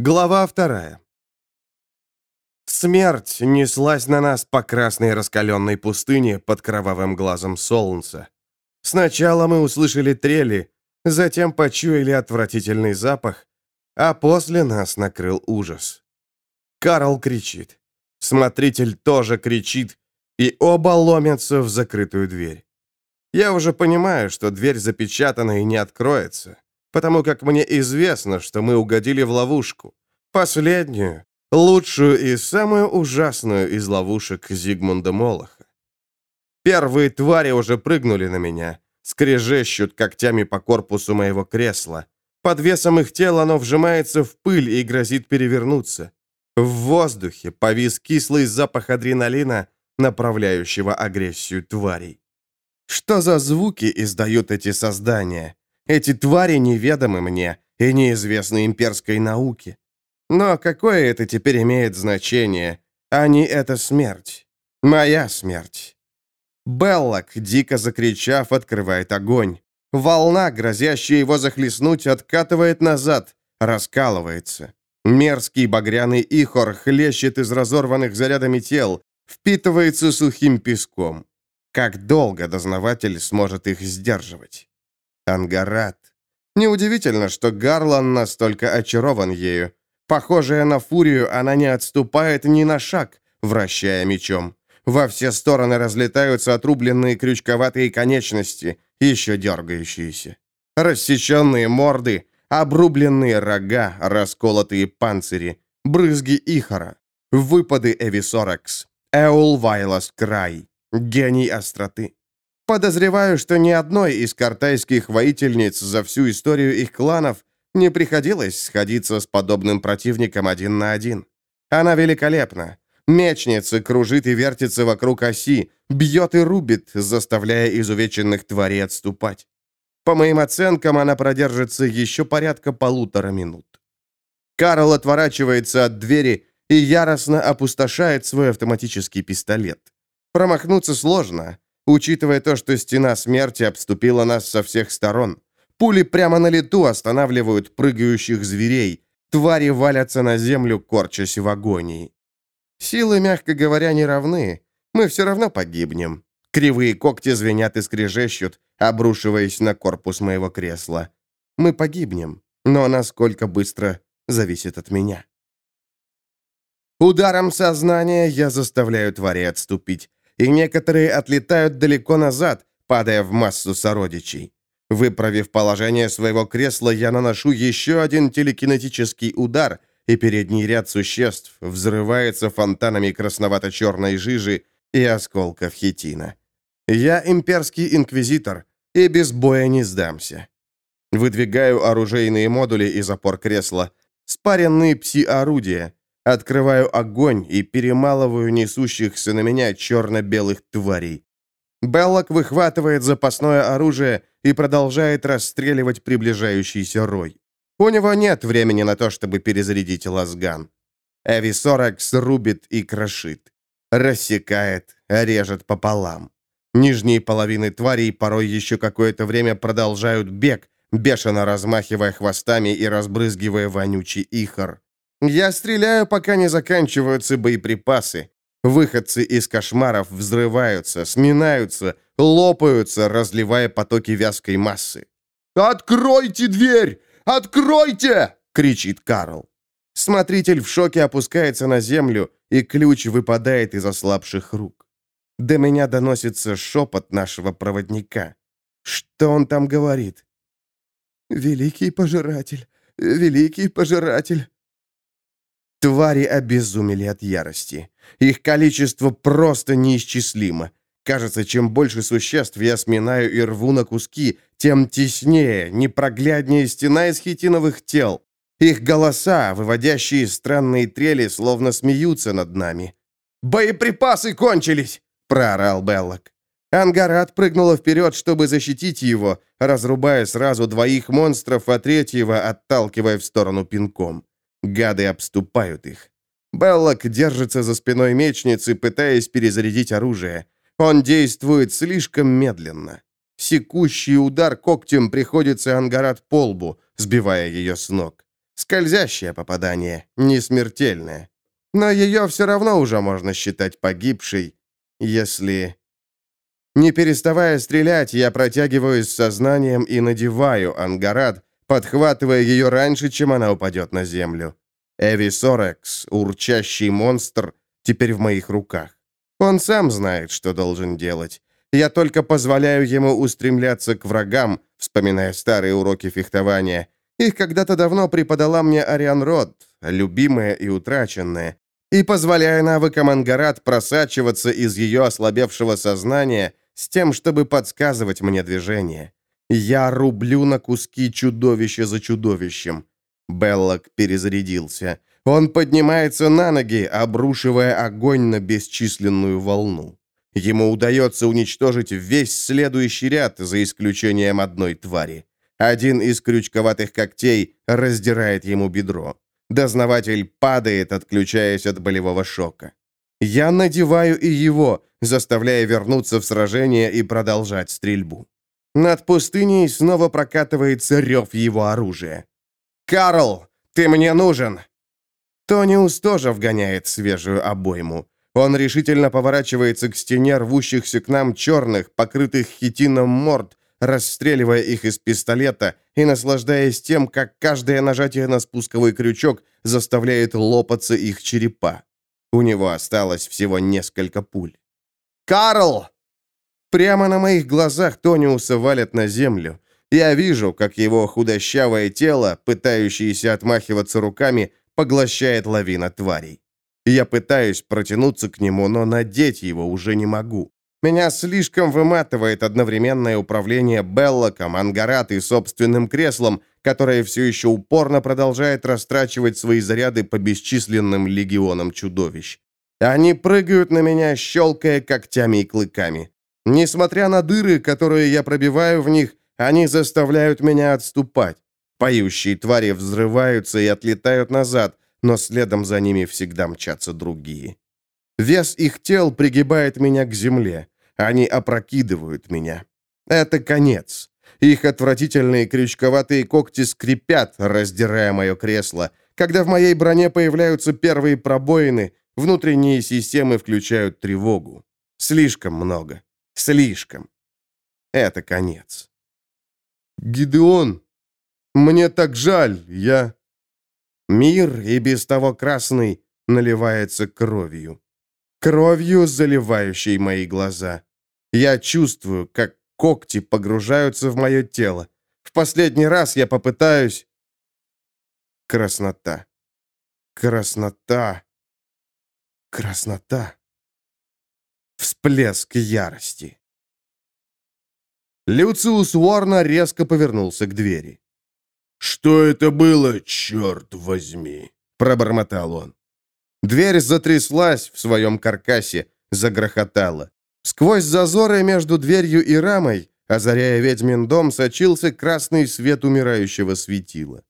Глава вторая. Смерть неслась на нас по красной раскаленной пустыне под кровавым глазом солнца. Сначала мы услышали трели, затем почуяли отвратительный запах, а после нас накрыл ужас. Карл кричит. Смотритель тоже кричит, и оба ломятся в закрытую дверь. Я уже понимаю, что дверь запечатана и не откроется потому как мне известно, что мы угодили в ловушку. Последнюю, лучшую и самую ужасную из ловушек Зигмунда Молоха. Первые твари уже прыгнули на меня, скрежещут когтями по корпусу моего кресла. Под весом их тела оно вжимается в пыль и грозит перевернуться. В воздухе повис кислый запах адреналина, направляющего агрессию тварей. Что за звуки издают эти создания? Эти твари неведомы мне и неизвестны имперской науке. Но какое это теперь имеет значение? Они — это смерть. Моя смерть. Беллок, дико закричав, открывает огонь. Волна, грозящая его захлестнуть, откатывает назад, раскалывается. Мерзкий багряный ихор хлещет из разорванных зарядами тел, впитывается сухим песком. Как долго дознаватель сможет их сдерживать? Ангарат. Неудивительно, что Гарлан настолько очарован ею. Похожая на фурию, она не отступает ни на шаг, вращая мечом. Во все стороны разлетаются отрубленные крючковатые конечности, еще дергающиеся. Рассеченные морды, обрубленные рога, расколотые панцири, брызги Ихора, выпады Эвисоракс, Эул Вайлас Край, гений остроты. Подозреваю, что ни одной из картайских воительниц за всю историю их кланов не приходилось сходиться с подобным противником один на один. Она великолепна. Мечница кружит и вертится вокруг оси, бьет и рубит, заставляя изувеченных тварей отступать. По моим оценкам, она продержится еще порядка полутора минут. Карл отворачивается от двери и яростно опустошает свой автоматический пистолет. Промахнуться сложно. Учитывая то, что стена смерти обступила нас со всех сторон. Пули прямо на лету останавливают прыгающих зверей. Твари валятся на землю, корчась в агонии. Силы, мягко говоря, не равны. Мы все равно погибнем. Кривые когти звенят и скрежещут, обрушиваясь на корпус моего кресла. Мы погибнем, но насколько быстро зависит от меня. Ударом сознания я заставляю твари отступить и некоторые отлетают далеко назад, падая в массу сородичей. Выправив положение своего кресла, я наношу еще один телекинетический удар, и передний ряд существ взрывается фонтанами красновато-черной жижи и осколков хитина. Я имперский инквизитор, и без боя не сдамся. Выдвигаю оружейные модули из опор кресла, спаренные пси-орудия, Открываю огонь и перемалываю несущихся на меня черно-белых тварей. Беллок выхватывает запасное оружие и продолжает расстреливать приближающийся рой. У него нет времени на то, чтобы перезарядить лазган. Эви-40 рубит и крошит. Рассекает, режет пополам. Нижние половины тварей порой еще какое-то время продолжают бег, бешено размахивая хвостами и разбрызгивая вонючий ихор. Я стреляю, пока не заканчиваются боеприпасы. Выходцы из кошмаров взрываются, сминаются, лопаются, разливая потоки вязкой массы. «Откройте дверь! Откройте!» — кричит Карл. Смотритель в шоке опускается на землю, и ключ выпадает из ослабших рук. До меня доносится шепот нашего проводника. Что он там говорит? «Великий пожиратель, великий пожиратель». Твари обезумели от ярости. Их количество просто неисчислимо. Кажется, чем больше существ я сминаю и рву на куски, тем теснее, непрогляднее стена из хитиновых тел. Их голоса, выводящие странные трели, словно смеются над нами. «Боеприпасы кончились!» — проорал Беллок. Ангарат прыгнула вперед, чтобы защитить его, разрубая сразу двоих монстров, а третьего отталкивая в сторону пинком. Гады обступают их. Беллок держится за спиной мечницы, пытаясь перезарядить оружие. Он действует слишком медленно. Секущий удар когтем приходится Ангарат по лбу, сбивая ее с ног. Скользящее попадание, не смертельное. Но ее все равно уже можно считать погибшей, если... Не переставая стрелять, я протягиваюсь сознанием и надеваю ангарат, подхватывая ее раньше, чем она упадет на землю. Эви Сорекс, урчащий монстр, теперь в моих руках. Он сам знает, что должен делать. Я только позволяю ему устремляться к врагам, вспоминая старые уроки фехтования. Их когда-то давно преподала мне Ариан Род, любимая и утраченная. И позволяя навыкам Ангарат просачиваться из ее ослабевшего сознания с тем, чтобы подсказывать мне движение. Я рублю на куски чудовище за чудовищем. Беллок перезарядился. Он поднимается на ноги, обрушивая огонь на бесчисленную волну. Ему удается уничтожить весь следующий ряд, за исключением одной твари. Один из крючковатых когтей раздирает ему бедро. Дознаватель падает, отключаясь от болевого шока. Я надеваю и его, заставляя вернуться в сражение и продолжать стрельбу. Над пустыней снова прокатывается рев его оружия. «Карл, ты мне нужен!» Тониус тоже вгоняет свежую обойму. Он решительно поворачивается к стене рвущихся к нам черных, покрытых хитином морд, расстреливая их из пистолета и наслаждаясь тем, как каждое нажатие на спусковой крючок заставляет лопаться их черепа. У него осталось всего несколько пуль. «Карл!» Прямо на моих глазах Тониуса валят на землю. Я вижу, как его худощавое тело, пытающееся отмахиваться руками, поглощает лавина тварей. Я пытаюсь протянуться к нему, но надеть его уже не могу. Меня слишком выматывает одновременное управление Беллоком, Ангарат и собственным креслом, которое все еще упорно продолжает растрачивать свои заряды по бесчисленным легионам чудовищ. Они прыгают на меня, щелкая когтями и клыками. Несмотря на дыры, которые я пробиваю в них, они заставляют меня отступать. Поющие твари взрываются и отлетают назад, но следом за ними всегда мчатся другие. Вес их тел пригибает меня к земле. Они опрокидывают меня. Это конец. Их отвратительные крючковатые когти скрипят, раздирая мое кресло. Когда в моей броне появляются первые пробоины, внутренние системы включают тревогу. Слишком много. Слишком. Это конец. «Гидеон, мне так жаль, я...» Мир, и без того красный, наливается кровью кровью заливающей мои глаза. Я чувствую, как когти погружаются в мое тело. В последний раз я попытаюсь... Краснота. Краснота. Краснота. Всплеск ярости. Люциус Уорна резко повернулся к двери. «Что это было, черт возьми?» — пробормотал он. Дверь затряслась в своем каркасе, загрохотала. Сквозь зазоры между дверью и рамой, озаряя ведьмин дом, сочился красный свет умирающего светила.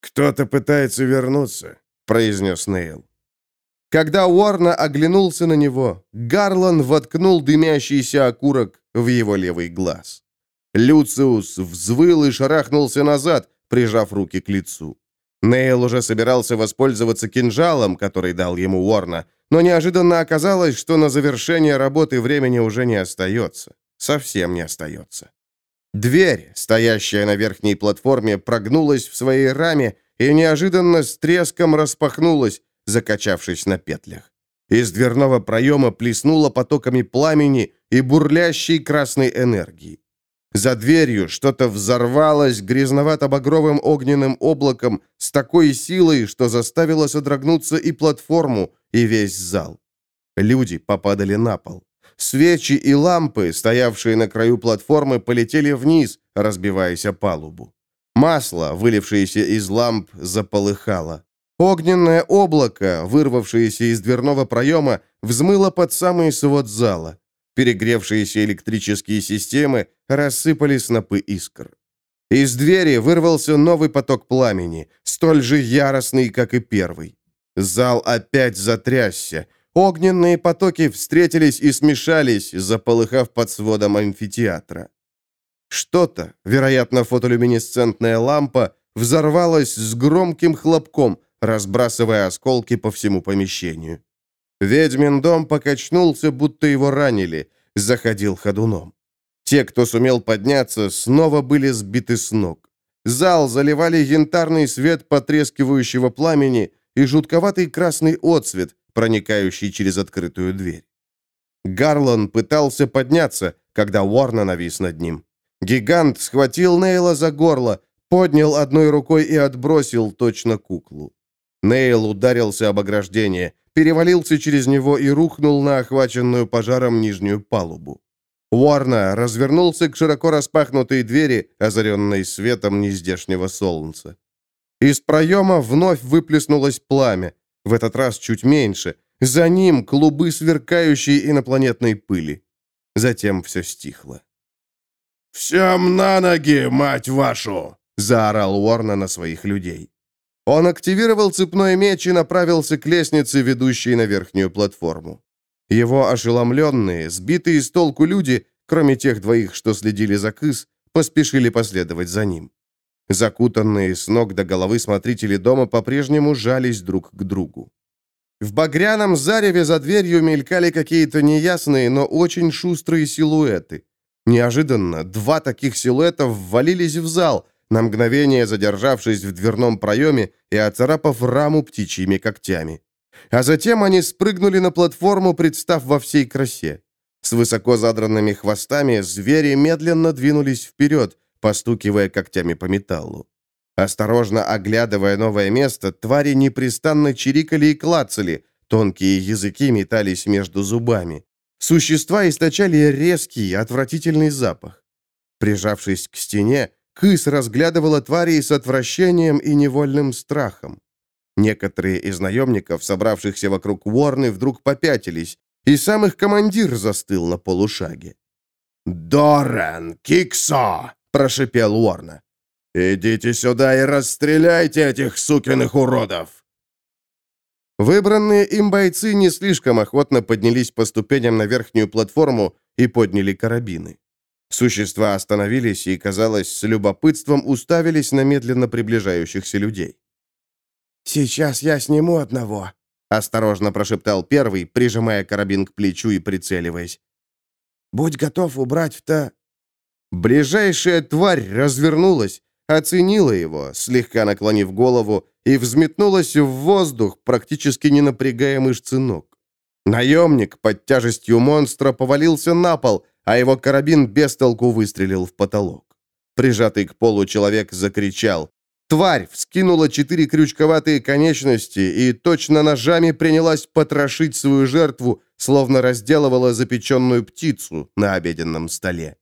«Кто-то пытается вернуться», — произнес Нейл. Когда Уорна оглянулся на него, Гарлан воткнул дымящийся окурок в его левый глаз. Люциус взвыл и шарахнулся назад, прижав руки к лицу. Нейл уже собирался воспользоваться кинжалом, который дал ему Уорна, но неожиданно оказалось, что на завершение работы времени уже не остается. Совсем не остается. Дверь, стоящая на верхней платформе, прогнулась в своей раме и неожиданно с треском распахнулась, закачавшись на петлях. Из дверного проема плеснуло потоками пламени и бурлящей красной энергии. За дверью что-то взорвалось грязновато-багровым огненным облаком с такой силой, что заставило содрогнуться и платформу, и весь зал. Люди попадали на пол. Свечи и лампы, стоявшие на краю платформы, полетели вниз, разбиваясь о палубу. Масло, вылившееся из ламп, заполыхало. Огненное облако, вырвавшееся из дверного проема, взмыло под самый свод зала. Перегревшиеся электрические системы рассыпали снопы искр. Из двери вырвался новый поток пламени, столь же яростный, как и первый. Зал опять затрясся. Огненные потоки встретились и смешались, заполыхав под сводом амфитеатра. Что-то, вероятно, фотолюминесцентная лампа, взорвалась с громким хлопком, разбрасывая осколки по всему помещению. Ведьмин дом покачнулся, будто его ранили, заходил ходуном. Те, кто сумел подняться, снова были сбиты с ног. Зал заливали янтарный свет потрескивающего пламени и жутковатый красный отсвет, проникающий через открытую дверь. Гарлан пытался подняться, когда Уорна навис над ним. Гигант схватил Нейла за горло, поднял одной рукой и отбросил точно куклу. Нейл ударился об ограждение, перевалился через него и рухнул на охваченную пожаром нижнюю палубу. Уорна развернулся к широко распахнутой двери, озаренной светом нездешнего солнца. Из проема вновь выплеснулось пламя, в этот раз чуть меньше. За ним клубы сверкающей инопланетной пыли. Затем все стихло. «Всем на ноги, мать вашу!» — заорал Уорна на своих людей. Он активировал цепной меч и направился к лестнице, ведущей на верхнюю платформу. Его ошеломленные, сбитые с толку люди, кроме тех двоих, что следили за Кыс, поспешили последовать за ним. Закутанные с ног до головы смотрители дома по-прежнему жались друг к другу. В багряном зареве за дверью мелькали какие-то неясные, но очень шустрые силуэты. Неожиданно два таких силуэта ввалились в зал, на мгновение задержавшись в дверном проеме и оцарапав раму птичьими когтями. А затем они спрыгнули на платформу, представ во всей красе. С высоко задранными хвостами звери медленно двинулись вперед, постукивая когтями по металлу. Осторожно оглядывая новое место, твари непрестанно чирикали и клацали, тонкие языки метались между зубами. Существа источали резкий, отвратительный запах. Прижавшись к стене, Кыс разглядывала тварей с отвращением и невольным страхом. Некоторые из наемников, собравшихся вокруг Уорны, вдруг попятились, и сам их командир застыл на полушаге. «Доран, Киксо!» — прошипел Уорна. «Идите сюда и расстреляйте этих сукиных уродов!» Выбранные им бойцы не слишком охотно поднялись по ступеням на верхнюю платформу и подняли карабины. Существа остановились и, казалось, с любопытством уставились на медленно приближающихся людей. «Сейчас я сниму одного», — осторожно прошептал первый, прижимая карабин к плечу и прицеливаясь. «Будь готов убрать в то...» Ближайшая тварь развернулась, оценила его, слегка наклонив голову, и взметнулась в воздух, практически не напрягая мышцы ног. Наемник под тяжестью монстра повалился на пол, а его карабин без толку выстрелил в потолок. Прижатый к полу человек закричал. Тварь вскинула четыре крючковатые конечности и точно ножами принялась потрошить свою жертву, словно разделывала запеченную птицу на обеденном столе.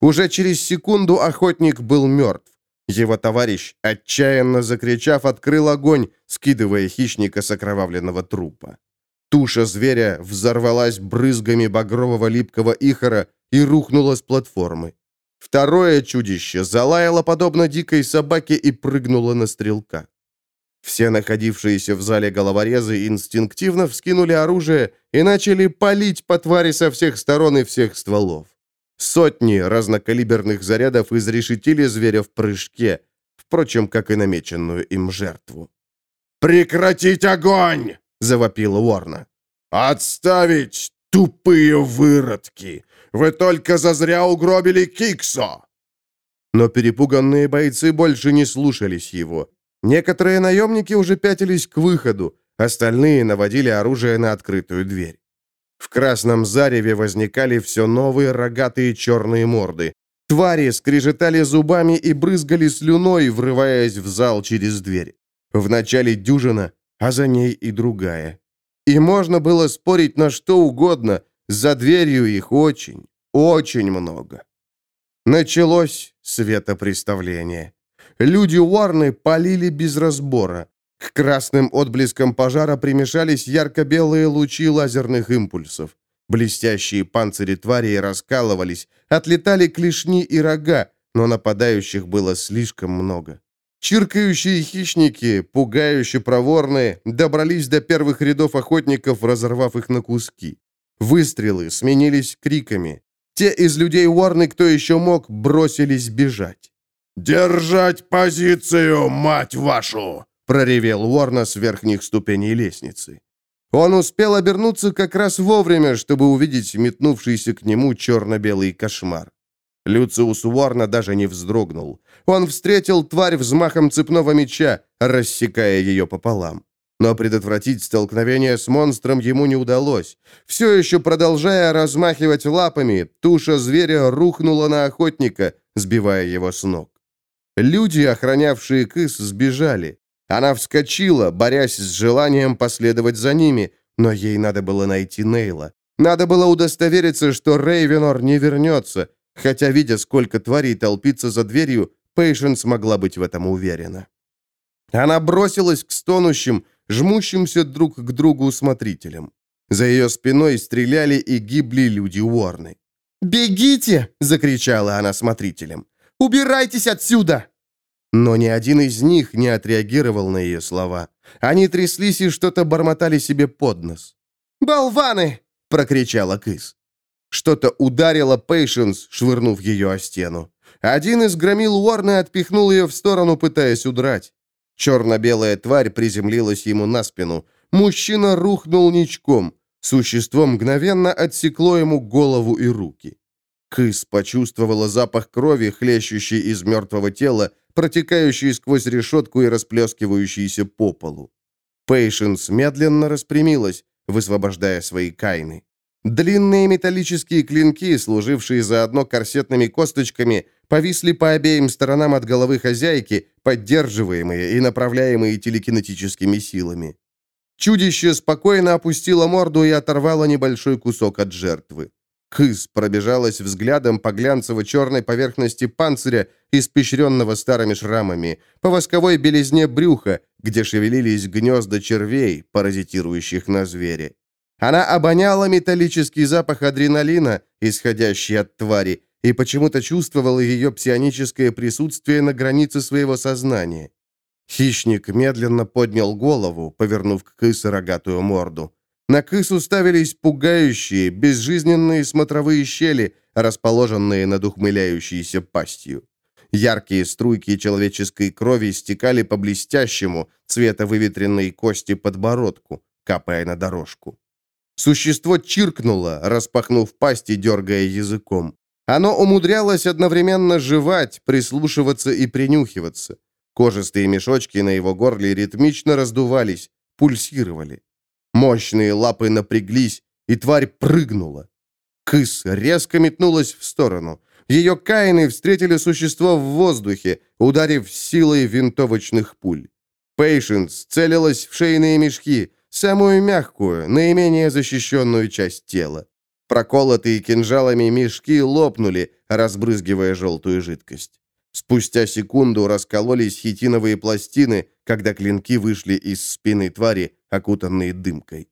Уже через секунду охотник был мертв. Его товарищ, отчаянно закричав, открыл огонь, скидывая хищника с окровавленного трупа. Туша зверя взорвалась брызгами багрового липкого ихора и рухнула с платформы. Второе чудище залаяло подобно дикой собаке и прыгнуло на стрелка. Все находившиеся в зале головорезы инстинктивно вскинули оружие и начали палить по твари со всех сторон и всех стволов. Сотни разнокалиберных зарядов изрешетили зверя в прыжке, впрочем, как и намеченную им жертву. «Прекратить огонь!» — завопила Уорна. «Отставить, тупые выродки! Вы только зазря угробили Киксо!» Но перепуганные бойцы больше не слушались его. Некоторые наемники уже пятились к выходу, остальные наводили оружие на открытую дверь. В красном зареве возникали все новые рогатые черные морды. Твари скрежетали зубами и брызгали слюной, врываясь в зал через дверь. Вначале дюжина, а за ней и другая. И можно было спорить на что угодно, за дверью их очень, очень много. Началось светопреставление. Люди Уарны полили без разбора. К красным отблескам пожара примешались ярко-белые лучи лазерных импульсов. Блестящие панцири тварей раскалывались, отлетали клешни и рога, но нападающих было слишком много. Чиркающие хищники, пугающе проворные, добрались до первых рядов охотников, разорвав их на куски. Выстрелы сменились криками. Те из людей Уорны, кто еще мог, бросились бежать. «Держать позицию, мать вашу!» — проревел Уорна с верхних ступеней лестницы. Он успел обернуться как раз вовремя, чтобы увидеть метнувшийся к нему черно-белый кошмар. Люциус Уорна даже не вздрогнул. Он встретил тварь взмахом цепного меча, рассекая ее пополам. Но предотвратить столкновение с монстром ему не удалось. Все еще продолжая размахивать лапами, туша зверя рухнула на охотника, сбивая его с ног. Люди, охранявшие кыс, сбежали. Она вскочила, борясь с желанием последовать за ними, но ей надо было найти Нейла. Надо было удостовериться, что Рейвенор не вернется, хотя, видя, сколько тварей толпится за дверью, Пейшенс могла быть в этом уверена. Она бросилась к стонущим, жмущимся друг к другу смотрителям. За ее спиной стреляли и гибли люди Уорны. «Бегите!» — закричала она смотрителям. «Убирайтесь отсюда!» Но ни один из них не отреагировал на ее слова. Они тряслись и что-то бормотали себе под нос. «Болваны!» — прокричала Кыс. Что-то ударило Пейшенс, швырнув ее о стену. Один из громил Уорна отпихнул ее в сторону, пытаясь удрать. Черно-белая тварь приземлилась ему на спину. Мужчина рухнул ничком. Существо мгновенно отсекло ему голову и руки. Кыс почувствовала запах крови, хлещущий из мертвого тела, протекающий сквозь решетку и расплескивающийся по полу. Пейшенс медленно распрямилась, высвобождая свои кайны. Длинные металлические клинки, служившие заодно корсетными косточками, повисли по обеим сторонам от головы хозяйки, поддерживаемые и направляемые телекинетическими силами. Чудище спокойно опустило морду и оторвало небольшой кусок от жертвы. Кыс пробежалась взглядом по глянцево-черной поверхности панциря, испещренного старыми шрамами, по восковой белизне брюха, где шевелились гнезда червей, паразитирующих на звере. Она обоняла металлический запах адреналина, исходящий от твари, и почему-то чувствовала ее псионическое присутствие на границе своего сознания. Хищник медленно поднял голову, повернув к кысу рогатую морду. На кысу ставились пугающие, безжизненные смотровые щели, расположенные над ухмыляющейся пастью. Яркие струйки человеческой крови стекали по блестящему, цвета выветренной кости подбородку, капая на дорожку. Существо чиркнуло, распахнув пасть и дергая языком. Оно умудрялось одновременно жевать, прислушиваться и принюхиваться. Кожистые мешочки на его горле ритмично раздувались, пульсировали. Мощные лапы напряглись, и тварь прыгнула. Кыс резко метнулась в сторону. Ее каины встретили существо в воздухе, ударив силой винтовочных пуль. Пейшенс целилась в шейные мешки, самую мягкую, наименее защищенную часть тела. Проколотые кинжалами мешки лопнули, разбрызгивая желтую жидкость. Спустя секунду раскололись хитиновые пластины, когда клинки вышли из спины твари, окутанные дымкой.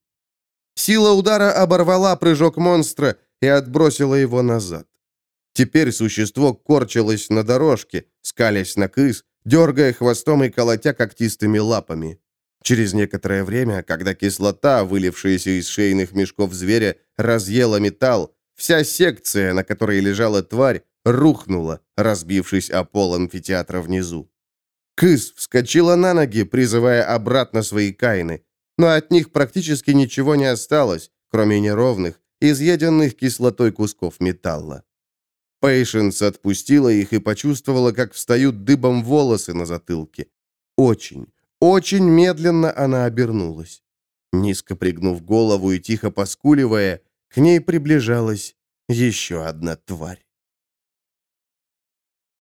Сила удара оборвала прыжок монстра и отбросила его назад. Теперь существо корчилось на дорожке, скалясь на кыс, дергая хвостом и колотя когтистыми лапами. Через некоторое время, когда кислота, вылившаяся из шейных мешков зверя, разъела металл, вся секция, на которой лежала тварь, рухнула, разбившись о пол амфитеатра внизу. Кыс вскочила на ноги, призывая обратно свои кайны, но от них практически ничего не осталось, кроме неровных, изъеденных кислотой кусков металла. Пейшенс отпустила их и почувствовала, как встают дыбом волосы на затылке. Очень, очень медленно она обернулась. Низко пригнув голову и тихо поскуливая, к ней приближалась еще одна тварь.